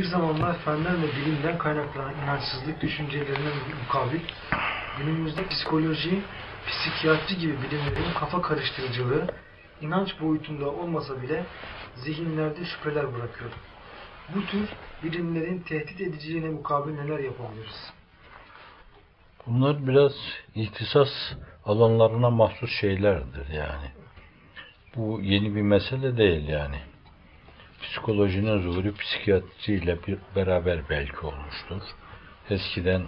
Bir zamanlar fenden ve bilimden kaynaklanan inançsızlık düşüncelerine mukabil günümüzde psikoloji, psikiyatri gibi bilimlerin kafa karıştırıcılığı inanç boyutunda olmasa bile zihinlerde şüpheler bırakıyor. Bu tür bilimlerin tehdit ediciliğine mukabil neler yapabiliriz? Bunlar biraz ihtisas alanlarına mahsus şeylerdir yani. Bu yeni bir mesele değil yani. Psikolojinin zuhuru psikiyatriyle beraber belki olmuştur. Eskiden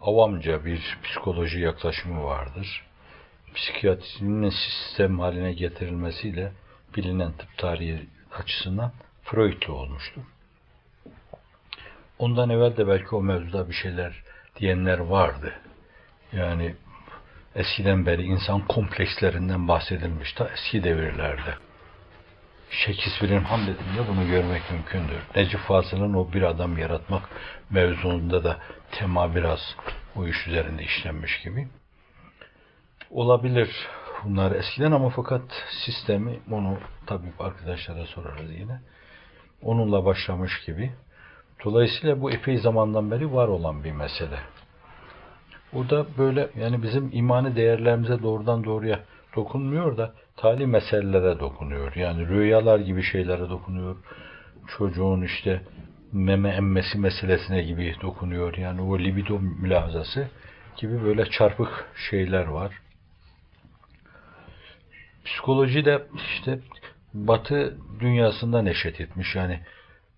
avamca bir psikoloji yaklaşımı vardır. Psikiyatrinin sistem haline getirilmesiyle bilinen tıp tarihi açısından Freud'lu olmuştur. Ondan evvel de belki o mevzuda bir şeyler diyenler vardı. Yani eskiden beri insan komplekslerinden bahsedilmiş ta eski devirlerde. Shakespeare'in Hamlet'inde bunu görmek mümkündür. Necip Fazıl'ın o bir adam yaratmak mevzuunda da tema biraz o iş üzerinde işlenmiş gibi. Olabilir bunlar eskiden ama fakat sistemi onu tabii arkadaşlara sorarız yine. Onunla başlamış gibi. Dolayısıyla bu epey zamandan beri var olan bir mesele. O da böyle yani bizim imani değerlerimize doğrudan doğruya dokunmuyor da tali meselelere dokunuyor. Yani rüyalar gibi şeylere dokunuyor. Çocuğun işte meme emmesi meselesine gibi dokunuyor. Yani o libido mülahazası gibi böyle çarpık şeyler var. Psikoloji de işte Batı dünyasında neşet etmiş. Yani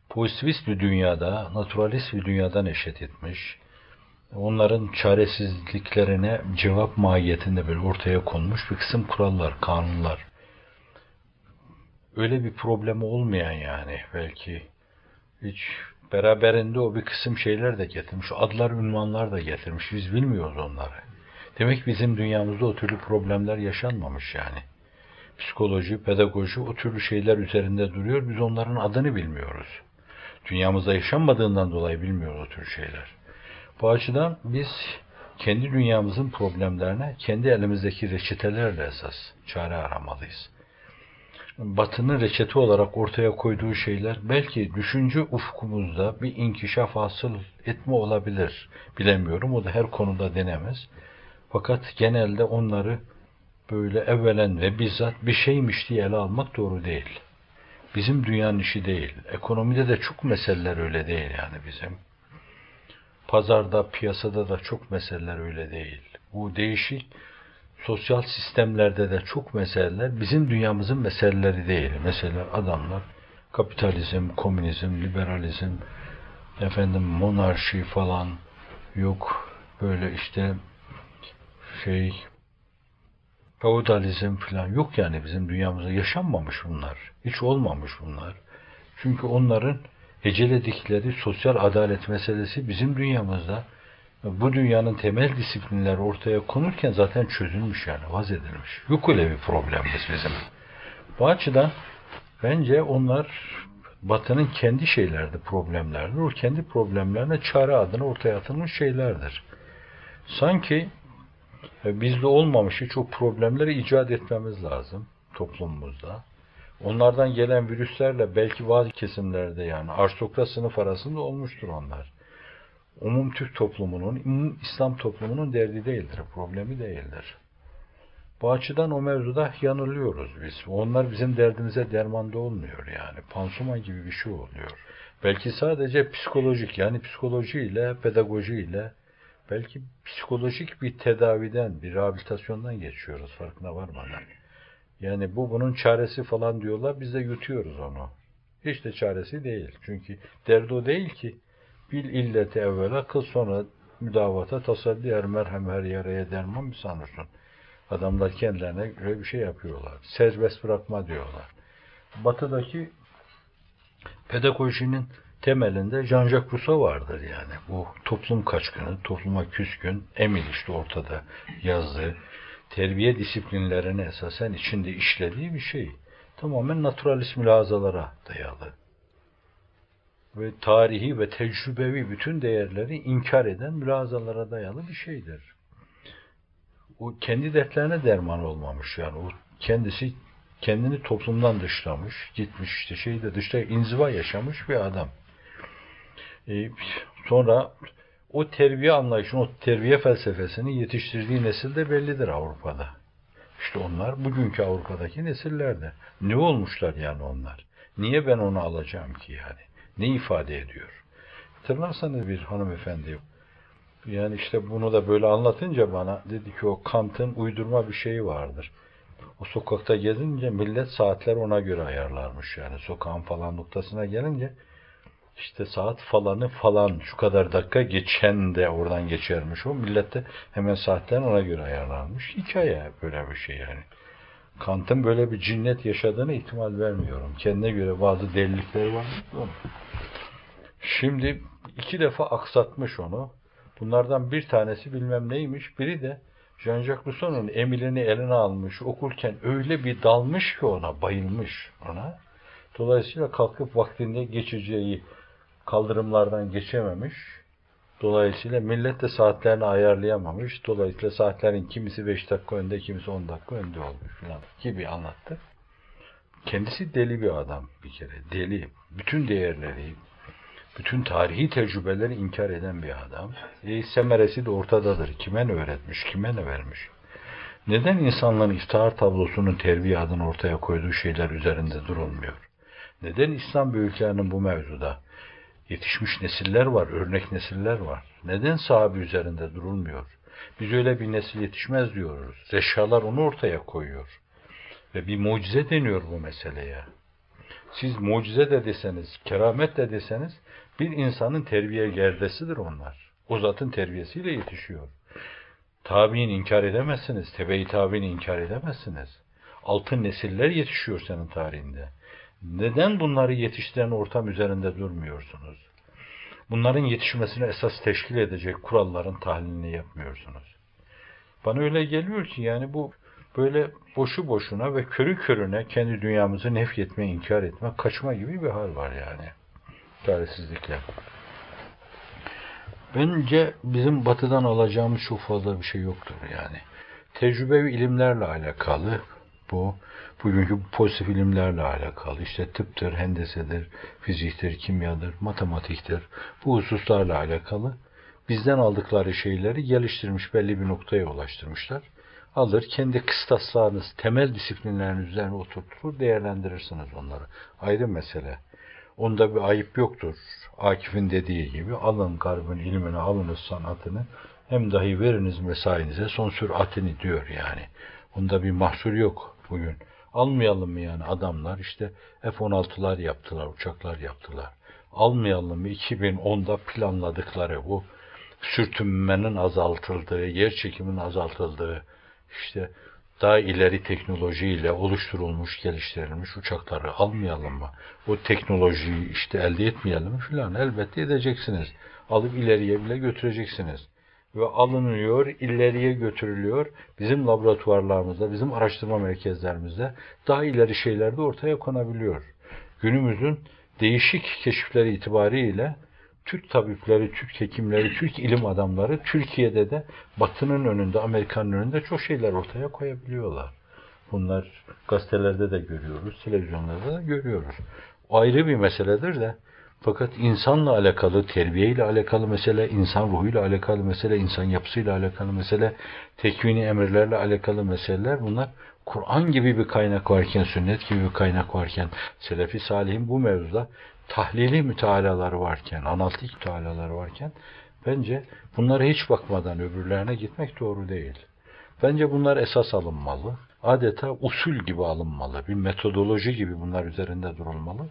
pozitivist bir dünyada, naturalist bir dünyada neşet etmiş. Onların çaresizliklerine cevap mahiyetinde böyle ortaya konmuş bir kısım kurallar, kanunlar. Öyle bir problemi olmayan yani belki hiç beraberinde o bir kısım şeyler de getirmiş. Adlar, ünvanlar da getirmiş. Biz bilmiyoruz onları. Demek bizim dünyamızda o türlü problemler yaşanmamış yani. Psikoloji, pedagoji o türlü şeyler üzerinde duruyor. Biz onların adını bilmiyoruz. Dünyamızda yaşanmadığından dolayı bilmiyoruz o tür şeyler. Bu açıdan biz kendi dünyamızın problemlerine kendi elimizdeki reçetelerle esas çare aramalıyız. Batı'nın reçete olarak ortaya koyduğu şeyler belki düşünce ufkumuzda bir inkişaf hasıl etme olabilir. Bilemiyorum. O da her konuda denemez. Fakat genelde onları böyle evvelen ve bizzat bir şeymiş diye ele almak doğru değil. Bizim dünyanın işi değil. Ekonomide de çok meseleler öyle değil yani bizim. Pazarda, piyasada da çok meseleler öyle değil. Bu değişik sosyal sistemlerde de çok meseleler bizim dünyamızın meseleleri değil. Mesela adamlar kapitalizm, komünizm, liberalizm, efendim monarşi falan yok böyle işte şey feodalizm falan yok yani bizim dünyamızda yaşanmamış bunlar. Hiç olmamış bunlar. Çünkü onların heceledikleri sosyal adalet meselesi bizim dünyamızda bu dünyanın temel disiplinleri ortaya konurken zaten çözülmüş yani vaz edilmiş. Yok öyle bir problemimiz bizim. Bu açıdan bence onlar Batı'nın kendi şeylerdi, problemlerdir. O kendi problemlerine çare adına ortaya atılmış şeylerdir. Sanki e, bizde olmamış hiç o problemleri icat etmemiz lazım toplumumuzda. Onlardan gelen virüslerle belki bazı kesimlerde yani aristokrat sınıf arasında olmuştur onlar. Umum Türk toplumunun, umum İslam toplumunun derdi değildir, problemi değildir. Bu açıdan o mevzuda yanılıyoruz biz. Onlar bizim derdimize dermanda olmuyor yani. Pansuman gibi bir şey oluyor. Belki sadece psikolojik yani psikolojiyle, pedagojiyle belki psikolojik bir tedaviden, bir rehabilitasyondan geçiyoruz farkına varmadan. Yani bu bunun çaresi falan diyorlar, biz de yutuyoruz onu. Hiç de çaresi değil. Çünkü derdi o değil ki. Bil illeti evvela, kıl sonra müdavata tasalli er merhem her yaraya derman mı sanırsın? Adamlar kendilerine göre bir şey yapıyorlar. Serbest bırakma diyorlar. Batıdaki pedagojinin temelinde Jean-Jacques Rousseau vardır yani. Bu toplum kaçkını, topluma küskün, Emil işte ortada yazdığı terbiye disiplinlerine esasen içinde işlediği bir şey. Tamamen naturalist mülazalara dayalı. Ve tarihi ve tecrübevi bütün değerleri inkar eden mülazalara dayalı bir şeydir. O kendi dertlerine derman olmamış yani. O kendisi kendini toplumdan dışlamış, gitmiş işte şeyde dışta inziva yaşamış bir adam. E, sonra o terbiye anlayışını, o terbiye felsefesini yetiştirdiği nesil de bellidir Avrupa'da. İşte onlar bugünkü Avrupa'daki nesillerde. Ne olmuşlar yani onlar? Niye ben onu alacağım ki yani? Ne ifade ediyor? Hatırlarsanız bir hanımefendi yani işte bunu da böyle anlatınca bana dedi ki o Kant'ın uydurma bir şeyi vardır. O sokakta gezince millet saatler ona göre ayarlarmış yani sokağın falan noktasına gelince işte saat falanı falan şu kadar dakika geçen de oradan geçermiş o. Millet de hemen saatlerini ona göre ayarlanmış. Hikaye böyle bir şey yani. Kant'ın böyle bir cinnet yaşadığını ihtimal vermiyorum. Kendine göre bazı delilikleri var. Şimdi iki defa aksatmış onu. Bunlardan bir tanesi bilmem neymiş. Biri de Jean-Jacques Rousseau'nun Emile'ni eline almış, okurken öyle bir dalmış ki ona, bayılmış ona. Dolayısıyla kalkıp vaktinde geçeceği kaldırımlardan geçememiş. Dolayısıyla millet de saatlerini ayarlayamamış. Dolayısıyla saatlerin kimisi 5 dakika önde, kimisi 10 dakika önde olmuş falan gibi anlattı. Kendisi deli bir adam bir kere. Deli. Bütün değerleri, bütün tarihi tecrübeleri inkar eden bir adam. E, semeresi de ortadadır. Kime ne öğretmiş, kime ne vermiş? Neden insanların iftihar tablosunun terbiye adını ortaya koyduğu şeyler üzerinde durulmuyor? Neden İslam büyüklerinin bu mevzuda yetişmiş nesiller var, örnek nesiller var. Neden sahabe üzerinde durulmuyor? Biz öyle bir nesil yetişmez diyoruz. Reşalar onu ortaya koyuyor. Ve bir mucize deniyor bu meseleye. Siz mucize de deseniz, keramet de deseniz bir insanın terbiye gerdesidir onlar. O zatın terbiyesiyle yetişiyor. Tabi'in inkar edemezsiniz. Tebe-i tabi'ini inkar edemezsiniz. Altın nesiller yetişiyor senin tarihinde. Neden bunları yetiştiren ortam üzerinde durmuyorsunuz? Bunların yetişmesine esas teşkil edecek kuralların tahlilini yapmıyorsunuz. Bana öyle geliyor ki yani bu böyle boşu boşuna ve körü körüne kendi dünyamızı nefretme, inkar etme, kaçma gibi bir hal var yani. Çaresizlikle. Bence bizim batıdan alacağımız çok fazla bir şey yoktur yani. Tecrübevi ilimlerle alakalı bu. Bugünkü pozitif ilimlerle alakalı. işte tıptır, hendesedir, fiziktir, kimyadır, matematiktir. Bu hususlarla alakalı bizden aldıkları şeyleri geliştirmiş belli bir noktaya ulaştırmışlar. Alır kendi kıstaslarınız, temel disiplinleriniz üzerine oturtur, değerlendirirsiniz onları. Ayrı mesele. Onda bir ayıp yoktur. Akif'in dediği gibi alın garbın ilmini, alınız sanatını, hem dahi veriniz mesainize son süratini diyor yani. Onda bir mahsur yok bugün. Almayalım mı yani adamlar işte F-16'lar yaptılar, uçaklar yaptılar. Almayalım mı 2010'da planladıkları bu sürtünmenin azaltıldığı, yer çekiminin azaltıldığı, işte daha ileri teknolojiyle oluşturulmuş, geliştirilmiş uçakları almayalım mı? O teknolojiyi işte elde etmeyelim mi filan? Elbette edeceksiniz. Alıp ileriye bile götüreceksiniz. Ve alınıyor, ileriye götürülüyor. Bizim laboratuvarlarımızda, bizim araştırma merkezlerimizde daha ileri şeyler de ortaya konabiliyor. Günümüzün değişik keşifleri itibariyle Türk tabipleri, Türk hekimleri, Türk ilim adamları Türkiye'de de Batı'nın önünde, Amerika'nın önünde çok şeyler ortaya koyabiliyorlar. Bunlar gazetelerde de görüyoruz, televizyonlarda da görüyoruz. O ayrı bir meseledir de fakat insanla alakalı, terbiyeyle alakalı mesele, insan ruhuyla alakalı mesele, insan yapısıyla alakalı mesele, tekvini emirlerle alakalı meseleler bunlar Kur'an gibi bir kaynak varken, sünnet gibi bir kaynak varken, Selefi Salih'in bu mevzuda tahlili mütealaları varken, analitik mütealaları varken bence bunlara hiç bakmadan öbürlerine gitmek doğru değil. Bence bunlar esas alınmalı. Adeta usul gibi alınmalı. Bir metodoloji gibi bunlar üzerinde durulmalı.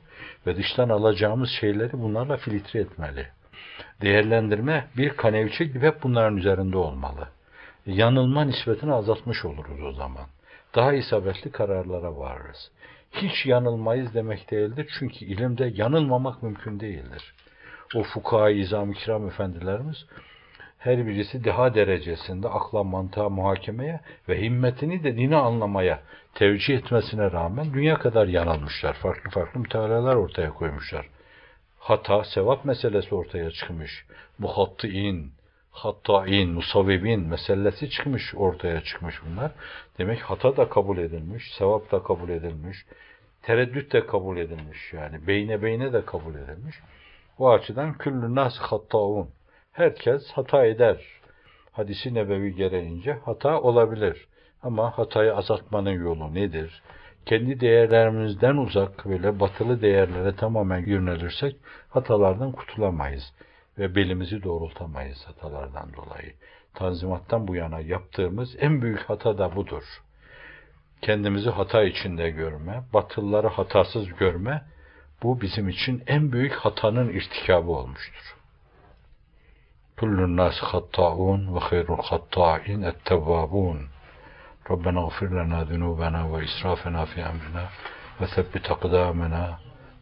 Ve dıştan alacağımız şeyleri bunlarla filtre etmeli. Değerlendirme bir kanevçe gibi hep bunların üzerinde olmalı. Yanılma nispetini azaltmış oluruz o zaman. Daha isabetli kararlara varırız hiç yanılmayız demek değildir. Çünkü ilimde yanılmamak mümkün değildir. O fukaha izam-ı kiram efendilerimiz her birisi deha derecesinde akla, mantığa, muhakemeye ve himmetini de dini anlamaya tevcih etmesine rağmen dünya kadar yanılmışlar. Farklı farklı mütealalar ortaya koymuşlar. Hata, sevap meselesi ortaya çıkmış. Muhatti'in, hatta'in, musavvibin meselesi çıkmış, ortaya çıkmış bunlar. Demek hata da kabul edilmiş, sevap da kabul edilmiş, tereddüt de kabul edilmiş yani. Beyne beyne de kabul edilmiş. O açıdan küllü nas hattaun. Herkes hata eder. Hadisi nebevi gereğince hata olabilir. Ama hatayı azaltmanın yolu nedir? Kendi değerlerimizden uzak böyle batılı değerlere tamamen yönelirsek hatalardan kurtulamayız ve belimizi doğrultamayız hatalardan dolayı. Tanzimattan bu yana yaptığımız en büyük hata da budur. Kendimizi hata içinde görme, batılıları hatasız görme, bu bizim için en büyük hatanın irtikabı olmuştur. Nas hatta'un ve hayrul hatta'in et-tevvabun. ربنا اغفر لنا ذنوبنا وإسرافنا في أمرنا وثبت أقدامنا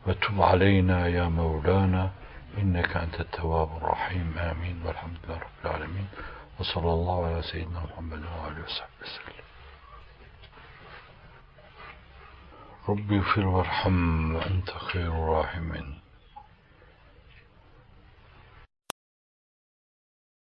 وتب علينا يا مولانا إنك أنت التواب الرحيم. آمين. والحمد لله رب العالمين. وصلى الله على سيدنا محمد وآله وصحبه وسلم. ربي اغفر وارحم وأنت خير الراحمين.